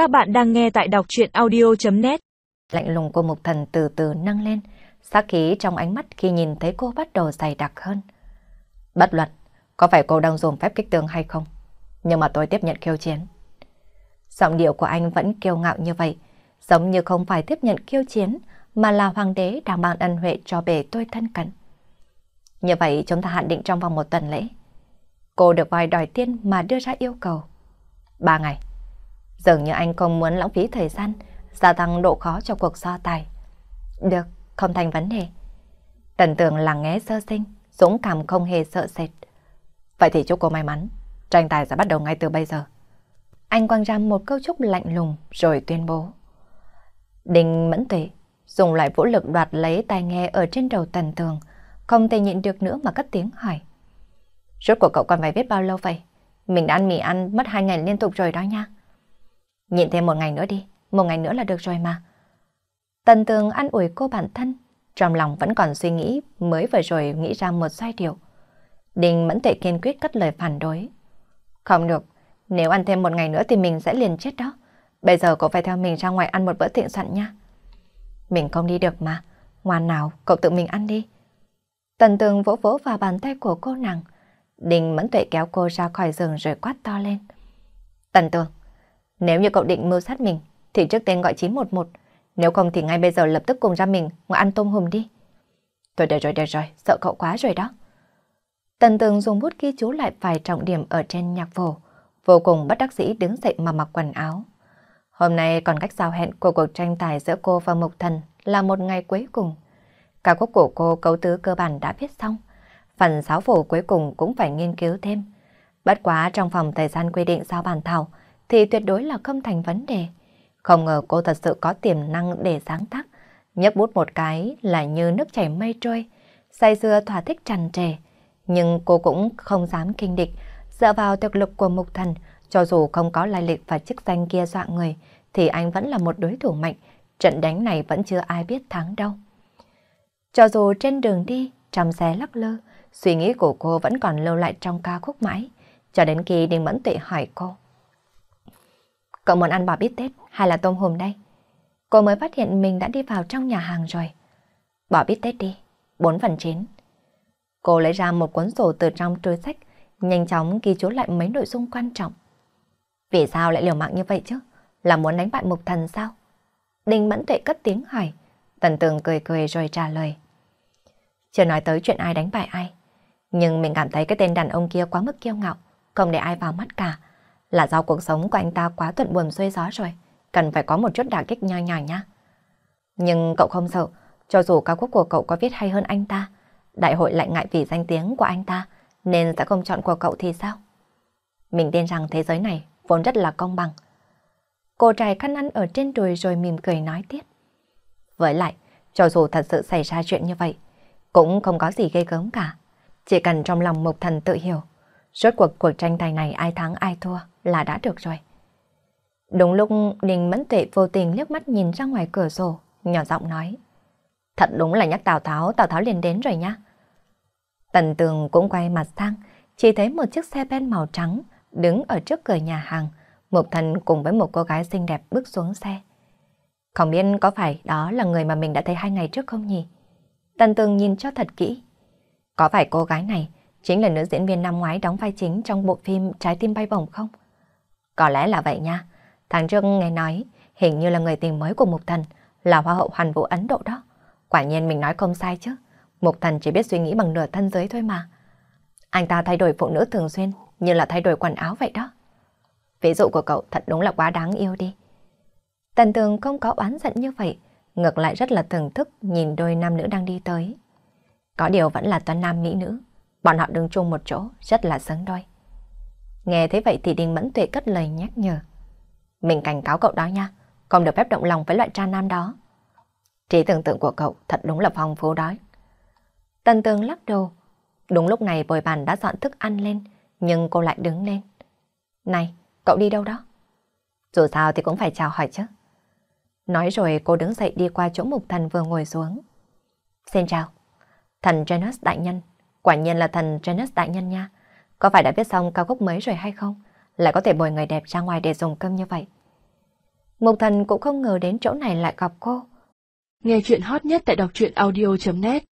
Các bạn đang nghe tại đọc chuyện audio.net Lạnh lùng của mục thần từ từ nâng lên, sắc khí trong ánh mắt khi nhìn thấy cô bắt đầu dày đặc hơn. Bất luận có phải cô đang dùng phép kích tướng hay không? Nhưng mà tôi tiếp nhận khiêu chiến. Giọng điệu của anh vẫn kiêu ngạo như vậy, giống như không phải tiếp nhận khiêu chiến, mà là hoàng đế đang mang ân huệ cho bề tôi thân cận. Như vậy chúng ta hạn định trong vòng một tuần lễ. Cô được vài đòi tiên mà đưa ra yêu cầu. Ba ngày. Dường như anh không muốn lãng phí thời gian, gia tăng độ khó cho cuộc so tài. Được, không thành vấn đề. Tần tường lặng nghe sơ sinh, dũng cảm không hề sợ sệt. Vậy thì chúc cô may mắn, tranh tài sẽ bắt đầu ngay từ bây giờ. Anh quăng ra một câu chúc lạnh lùng rồi tuyên bố. Đinh Mẫn Tuệ dùng lại vũ lực đoạt lấy tai nghe ở trên đầu tần tường, không thể nhịn được nữa mà cất tiếng hỏi. Rốt của cậu còn phải viết bao lâu vậy? Mình đã ăn mì ăn mất hai ngày liên tục rồi đó nha. Nhịn thêm một ngày nữa đi, một ngày nữa là được rồi mà. Tần tường ăn ủi cô bản thân, trong lòng vẫn còn suy nghĩ mới vừa rồi nghĩ ra một xoay điều. Đình mẫn tuệ kiên quyết cất lời phản đối. Không được, nếu ăn thêm một ngày nữa thì mình sẽ liền chết đó. Bây giờ cậu phải theo mình ra ngoài ăn một bữa tiện sẵn nha. Mình không đi được mà, ngoan nào, cậu tự mình ăn đi. Tần tường vỗ vỗ vào bàn tay của cô nàng. Đình mẫn tuệ kéo cô ra khỏi giường rồi quát to lên. Tần tường, nếu như cậu định mưu sát mình, thì trước tiên gọi 911. Nếu không thì ngay bây giờ lập tức cùng ra mình ngồi ăn tôm hùm đi. Tôi được rồi, được rồi, sợ cậu quá rồi đó. Tần tường dùng bút ghi chú lại vài trọng điểm ở trên nhạc phổ, vô cùng bất đắc dĩ đứng dậy mà mặc quần áo. Hôm nay còn cách giao hẹn của cuộc tranh tài giữa cô và Mộc Thần là một ngày cuối cùng. Cả khúc của cô cấu tứ cơ bản đã viết xong. Phần giáo phổ cuối cùng cũng phải nghiên cứu thêm. Bất quá trong phòng thời gian quy định giao bàn thảo thì tuyệt đối là không thành vấn đề. Không ngờ cô thật sự có tiềm năng để sáng tác. nhấc bút một cái là như nước chảy mây trôi, say dưa thỏa thích tràn trề. Nhưng cô cũng không dám kinh địch, dựa vào thực lực của mục thần, cho dù không có lai lịch và chức danh kia dọa người, thì anh vẫn là một đối thủ mạnh, trận đánh này vẫn chưa ai biết thắng đâu. Cho dù trên đường đi, trầm xe lắc lơ, suy nghĩ của cô vẫn còn lâu lại trong ca khúc mãi, cho đến khi Đinh Mẫn Tuệ hỏi cô. Cậu muốn ăn bò bít tết hay là tôm hùm đây? Cô mới phát hiện mình đã đi vào trong nhà hàng rồi. Bò bít tết đi, 4 phần 9. Cô lấy ra một cuốn sổ từ trong túi sách, nhanh chóng ghi chú lại mấy nội dung quan trọng. Vì sao lại liều mạng như vậy chứ? Là muốn đánh bại mục thần sao? Đinh Mẫn Tuệ cất tiếng hỏi. Tần Tường cười cười rồi trả lời. Chưa nói tới chuyện ai đánh bại ai. Nhưng mình cảm thấy cái tên đàn ông kia quá mức kiêu ngạo, không để ai vào mắt cả. Là do cuộc sống của anh ta quá thuận buồm xuôi gió rồi, cần phải có một chút đả kích nho nhỏ nhá. Nhưng cậu không sợ, cho dù ca khúc của cậu có viết hay hơn anh ta, đại hội lại ngại vì danh tiếng của anh ta, nên sẽ không chọn của cậu thì sao? Mình tin rằng thế giới này vốn rất là công bằng. Cô trải khăn ăn ở trên đùi rồi mỉm cười nói tiếp. Với lại, cho dù thật sự xảy ra chuyện như vậy, cũng không có gì gây gớm cả. Chỉ cần trong lòng Mộc Thần tự hiểu, rốt cuộc cuộc tranh tài này ai thắng ai thua là đã được rồi. Đúng lúc Ninh Mẫn Tuệ vô tình liếc mắt nhìn ra ngoài cửa sổ, nhỏ giọng nói. Thật đúng là nhắc Tào Tháo, Tào Tháo liền đến rồi nhá. Tần Tường cũng quay mặt sang, chỉ thấy một chiếc xe ben màu trắng đứng ở trước cửa nhà hàng. một Thần cùng với một cô gái xinh đẹp bước xuống xe. Không biết có phải đó là người mà mình đã thấy hai ngày trước không nhỉ? Tần Tường nhìn cho thật kỹ. Có phải cô gái này chính là nữ diễn viên năm ngoái đóng vai chính trong bộ phim Trái tim bay bổng không? Có lẽ là vậy nha. Tháng trước nghe nói hình như là người tình mới của Mục Thần là Hoa hậu Hoàn Vũ Ấn Độ đó. Quả nhiên mình nói không sai chứ. Mục Thần chỉ biết suy nghĩ bằng nửa thân giới thôi mà. Anh ta thay đổi phụ nữ thường xuyên như là thay đổi quần áo vậy đó. Ví dụ của cậu thật đúng là quá đáng yêu đi. Tần tường không có oán giận như vậy, ngược lại rất là thưởng thức nhìn đôi nam nữ đang đi tới. Có điều vẫn là toán nam mỹ nữ, bọn họ đứng chung một chỗ rất là sấn đôi. Nghe thế vậy thì Đinh Mẫn Tuệ cất lời nhắc nhở. Mình cảnh cáo cậu đó nha, không được phép động lòng với loại tra nam đó. Trí tưởng tượng của cậu thật đúng là phong phú đói. Tần tường lắc đầu. Đúng lúc này bồi bàn đã dọn thức ăn lên, nhưng cô lại đứng lên. Này, cậu đi đâu đó? Dù sao thì cũng phải chào hỏi chứ. Nói rồi cô đứng dậy đi qua chỗ mục thần vừa ngồi xuống. Xin chào. Thần Janus đại nhân. Quả nhiên là thần Janus đại nhân nha. Có phải đã viết xong ca khúc mới rồi hay không? Lại có thể bồi người đẹp ra ngoài để dùng cơm như vậy. Mục thần cũng không ngờ đến chỗ này lại gặp cô. Nghe chuyện hot nhất tại đọc truyện audio.net